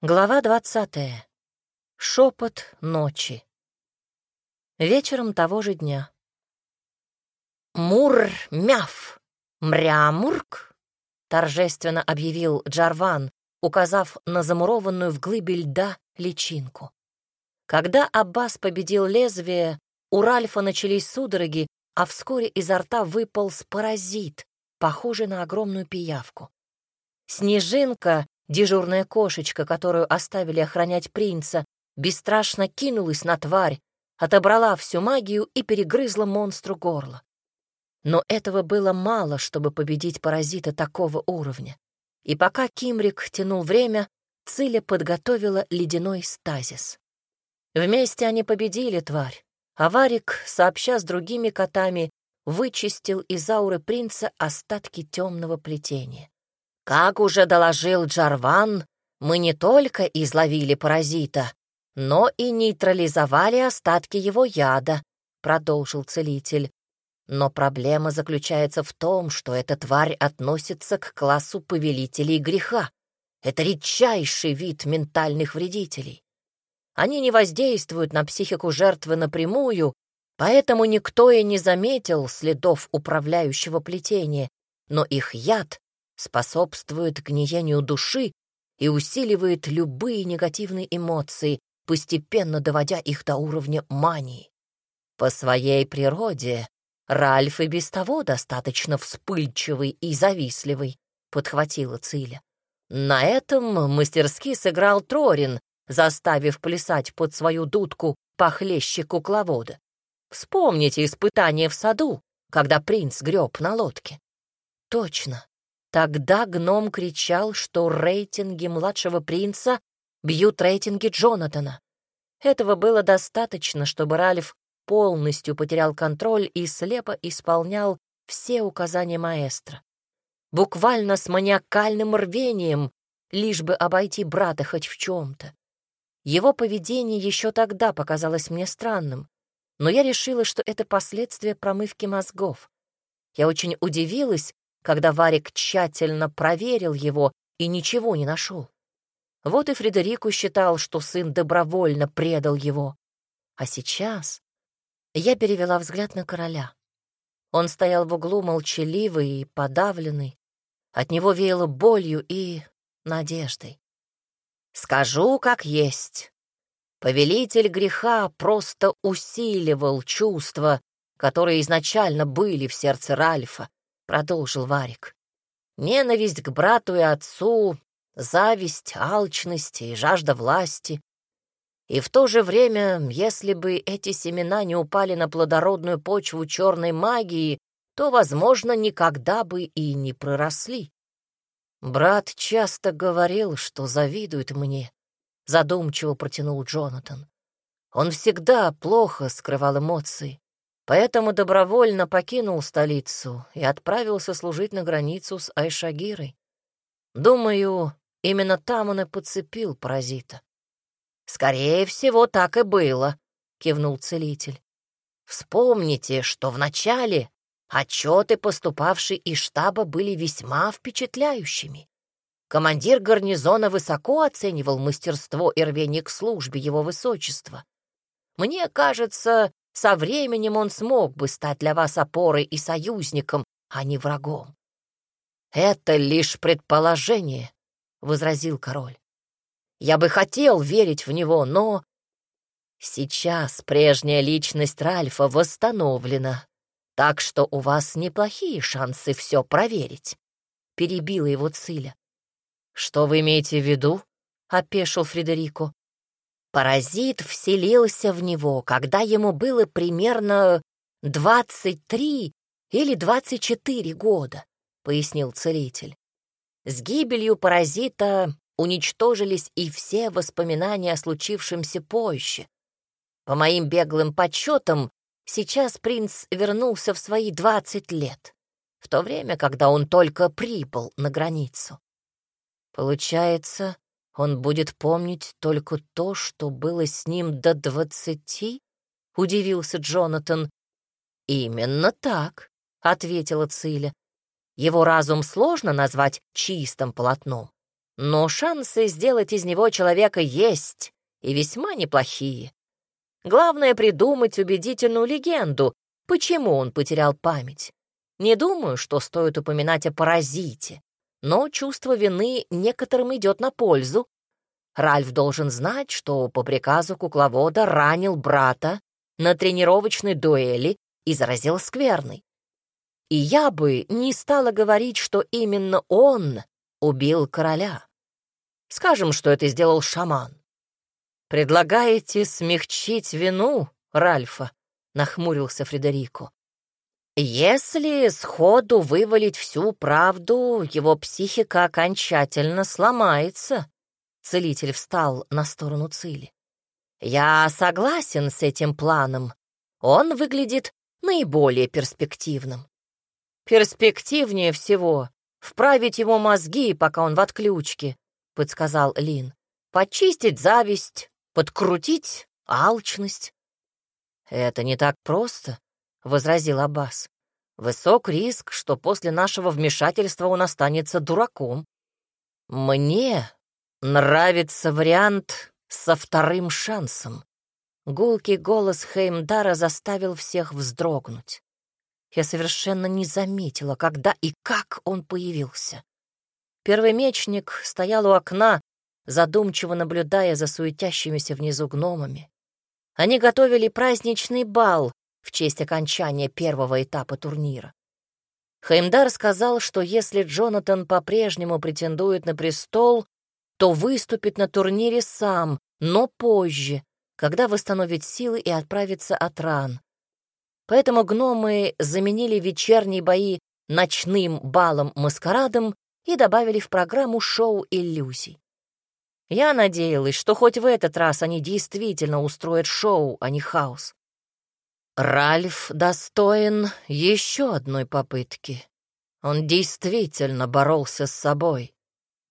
Глава двадцатая. Шепот ночи. Вечером того же дня. «Мур-мяв! Мрямурк!» — торжественно объявил Джарван, указав на замурованную в глыбе льда личинку. Когда Аббас победил лезвие, у Ральфа начались судороги, а вскоре изо рта выполз паразит, похожий на огромную пиявку. Снежинка Дежурная кошечка, которую оставили охранять принца, бесстрашно кинулась на тварь, отобрала всю магию и перегрызла монстру горло. Но этого было мало, чтобы победить паразита такого уровня. И пока Кимрик тянул время, Циля подготовила ледяной стазис. Вместе они победили тварь, а Варик, сообща с другими котами, вычистил из ауры принца остатки темного плетения. Как уже доложил Джарван, мы не только изловили паразита, но и нейтрализовали остатки его яда, продолжил целитель. Но проблема заключается в том, что эта тварь относится к классу повелителей греха. Это редчайший вид ментальных вредителей. Они не воздействуют на психику жертвы напрямую, поэтому никто и не заметил следов управляющего плетения, но их яд способствует гниению души и усиливает любые негативные эмоции, постепенно доводя их до уровня мании. По своей природе Ральф и без того достаточно вспыльчивый и завистливый, подхватила Циля. На этом мастерски сыграл Трорин, заставив плясать под свою дудку похлеще кукловода. Вспомните испытание в саду, когда принц греб на лодке. Точно, Тогда гном кричал, что рейтинги младшего принца бьют рейтинги Джонатана. Этого было достаточно, чтобы Ральф полностью потерял контроль и слепо исполнял все указания маэстро. Буквально с маниакальным рвением, лишь бы обойти брата хоть в чем-то. Его поведение еще тогда показалось мне странным, но я решила, что это последствия промывки мозгов. Я очень удивилась, когда Варик тщательно проверил его и ничего не нашел. Вот и Фредерику считал, что сын добровольно предал его. А сейчас я перевела взгляд на короля. Он стоял в углу молчаливый и подавленный. От него веяло болью и надеждой. «Скажу, как есть. Повелитель греха просто усиливал чувства, которые изначально были в сердце Ральфа, продолжил Варик. Ненависть к брату и отцу, зависть, алчность и жажда власти. И в то же время, если бы эти семена не упали на плодородную почву черной магии, то, возможно, никогда бы и не проросли. Брат часто говорил, что завидует мне, задумчиво протянул Джонатан. Он всегда плохо скрывал эмоции поэтому добровольно покинул столицу и отправился служить на границу с Айшагирой. Думаю, именно там он и подцепил паразита. «Скорее всего, так и было», — кивнул целитель. «Вспомните, что вначале отчеты, поступавшие из штаба, были весьма впечатляющими. Командир гарнизона высоко оценивал мастерство и рвение к службе его высочества. Мне кажется, со временем он смог бы стать для вас опорой и союзником, а не врагом. «Это лишь предположение», — возразил король. «Я бы хотел верить в него, но...» «Сейчас прежняя личность Ральфа восстановлена, так что у вас неплохие шансы все проверить», — перебила его Циля. «Что вы имеете в виду?» — опешил Фредерико. Паразит вселился в него, когда ему было примерно 23 или 24 года, пояснил целитель. С гибелью паразита уничтожились и все воспоминания о случившемся позже. По моим беглым подсчетам, сейчас принц вернулся в свои 20 лет, в то время, когда он только прибыл на границу. Получается, он будет помнить только то, что было с ним до двадцати? Удивился Джонатан. Именно так, ответила Циля. Его разум сложно назвать чистым полотном. но шансы сделать из него человека есть, и весьма неплохие. Главное — придумать убедительную легенду, почему он потерял память. Не думаю, что стоит упоминать о паразите, но чувство вины некоторым идет на пользу. Ральф должен знать, что по приказу кукловода ранил брата на тренировочной дуэли и заразил скверной. И я бы не стала говорить, что именно он убил короля. Скажем, что это сделал шаман. «Предлагаете смягчить вину Ральфа?» — нахмурился Фредерико. «Если сходу вывалить всю правду, его психика окончательно сломается», — целитель встал на сторону Цили. «Я согласен с этим планом. Он выглядит наиболее перспективным. Перспективнее всего вправить его мозги, пока он в отключке», — подсказал Лин. «Почистить зависть, подкрутить алчность». «Это не так просто», — возразил Аббас. «Высок риск, что после нашего вмешательства он останется дураком. Мне нравится вариант со вторым шансом». Гулкий голос Хеймдара заставил всех вздрогнуть. Я совершенно не заметила, когда и как он появился. Первый мечник стоял у окна, задумчиво наблюдая за суетящимися внизу гномами. Они готовили праздничный бал в честь окончания первого этапа турнира. Хеймдар сказал, что если Джонатан по-прежнему претендует на престол, то выступит на турнире сам, но позже, когда восстановит силы и отправится от ран. Поэтому гномы заменили вечерние бои ночным балом-маскарадом и добавили в программу шоу иллюзий. Я надеялась, что хоть в этот раз они действительно устроят шоу, а не хаос. Ральф достоин еще одной попытки. Он действительно боролся с собой,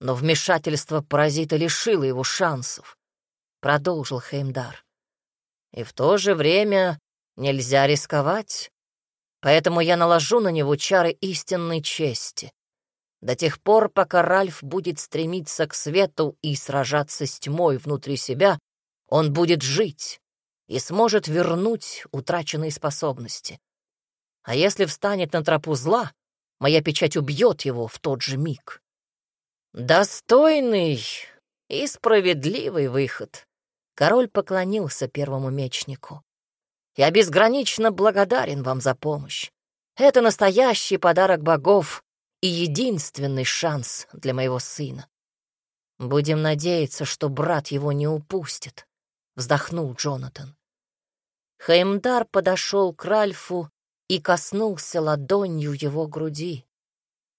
но вмешательство паразита лишило его шансов, — продолжил Хеймдар. И в то же время нельзя рисковать, поэтому я наложу на него чары истинной чести. До тех пор, пока Ральф будет стремиться к свету и сражаться с тьмой внутри себя, он будет жить и сможет вернуть утраченные способности. А если встанет на тропу зла, моя печать убьет его в тот же миг. Достойный и справедливый выход. Король поклонился первому мечнику. Я безгранично благодарен вам за помощь. Это настоящий подарок богов и единственный шанс для моего сына. Будем надеяться, что брат его не упустит, вздохнул Джонатан. Хаймдар подошел к Ральфу и коснулся ладонью его груди.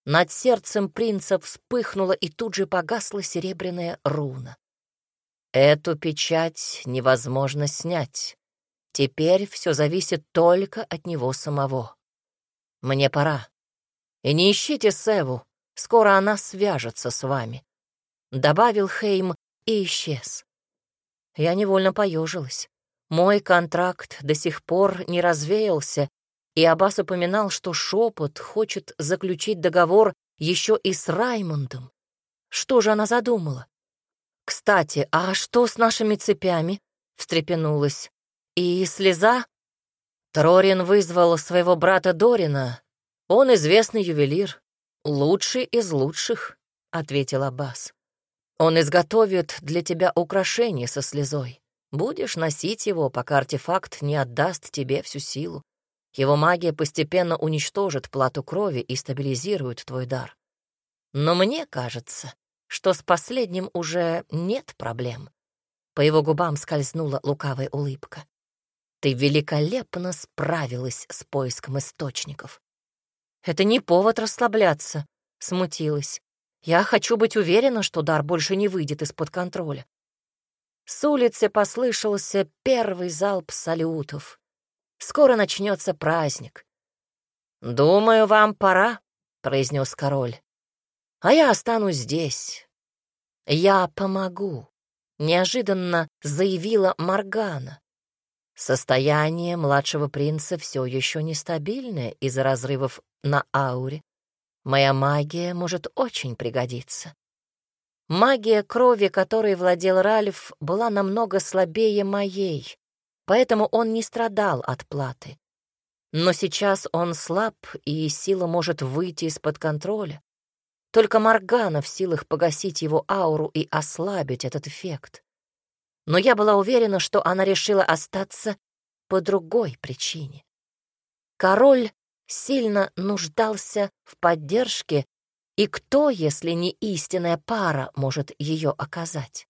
Над сердцем принца вспыхнула и тут же погасла серебряная руна. Эту печать невозможно снять. Теперь все зависит только от него самого. Мне пора. И не ищите Севу, скоро она свяжется с вами. Добавил Хейм и исчез. Я невольно поежилась. Мой контракт до сих пор не развеялся, и Аббас упоминал, что шепот хочет заключить договор еще и с Раймондом. Что же она задумала? «Кстати, а что с нашими цепями?» — встрепенулась. «И слеза?» Трорин вызвал своего брата Дорина, он известный ювелир, лучший из лучших, — ответил Аббас. Он изготовит для тебя украшение со слезой. Будешь носить его, пока артефакт не отдаст тебе всю силу. Его магия постепенно уничтожит плату крови и стабилизирует твой дар. Но мне кажется, что с последним уже нет проблем. По его губам скользнула лукавая улыбка. Ты великолепно справилась с поиском источников. Это не повод расслабляться, смутилась. Я хочу быть уверена, что дар больше не выйдет из-под контроля. С улицы послышался первый залп салютов. Скоро начнется праздник. «Думаю, вам пора», — произнес король. «А я останусь здесь. Я помогу», — неожиданно заявила Маргана. Состояние младшего принца все еще нестабильное из-за разрывов на ауре. Моя магия может очень пригодиться. Магия крови, которой владел Ральф, была намного слабее моей, поэтому он не страдал от платы. Но сейчас он слаб, и сила может выйти из-под контроля. Только Моргана в силах погасить его ауру и ослабить этот эффект. Но я была уверена, что она решила остаться по другой причине. Король сильно нуждался в поддержке, и кто, если не истинная пара, может ее оказать?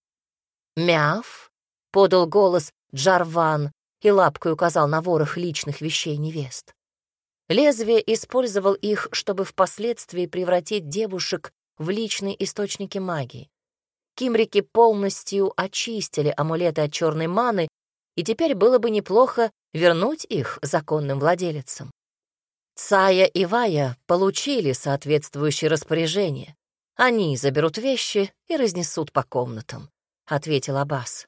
«Мяв!» — подал голос Джарван и лапкой указал на ворох личных вещей невест. Лезвие использовал их, чтобы впоследствии превратить девушек в личные источники магии. Кимрики полностью очистили амулеты от черной маны, и теперь было бы неплохо вернуть их законным владелицам. Цая и Вая получили соответствующее распоряжение. Они заберут вещи и разнесут по комнатам, — ответил Аббас.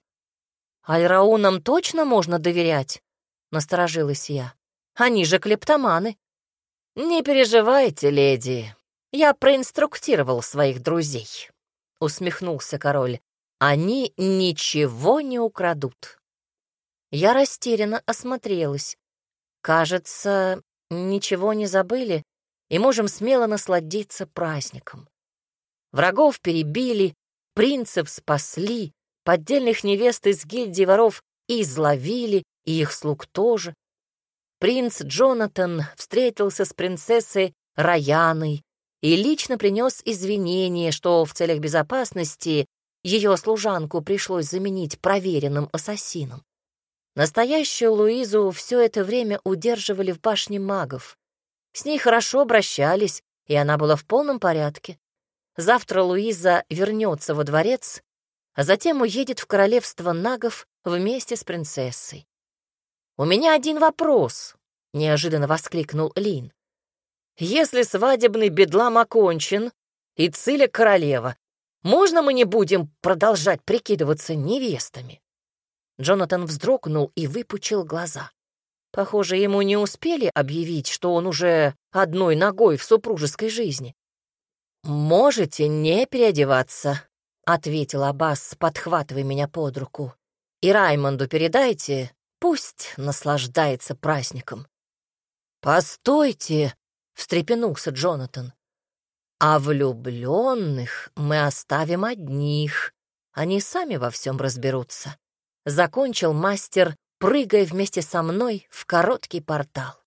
«Альраунам точно можно доверять?» — насторожилась я. «Они же клептоманы». «Не переживайте, леди, я проинструктировал своих друзей», — усмехнулся король. «Они ничего не украдут». Я растерянно осмотрелась. Кажется, ничего не забыли и можем смело насладиться праздником. Врагов перебили, принцев спасли, поддельных невест из гильдии воров изловили, и их слуг тоже. Принц Джонатан встретился с принцессой Раяной и лично принес извинения, что в целях безопасности ее служанку пришлось заменить проверенным ассасином. Настоящую Луизу все это время удерживали в башне магов. С ней хорошо обращались, и она была в полном порядке. Завтра Луиза вернется во дворец, а затем уедет в королевство нагов вместе с принцессой. «У меня один вопрос», — неожиданно воскликнул Лин. «Если свадебный бедлам окончен и Циля королева, можно мы не будем продолжать прикидываться невестами?» Джонатан вздрогнул и выпучил глаза. Похоже, ему не успели объявить, что он уже одной ногой в супружеской жизни. «Можете не переодеваться», — ответил Аббас, подхватывая меня под руку. «И Раймонду передайте, пусть наслаждается праздником». «Постойте», — встрепенулся Джонатан. «А влюбленных мы оставим одних, они сами во всем разберутся» закончил мастер, прыгая вместе со мной в короткий портал.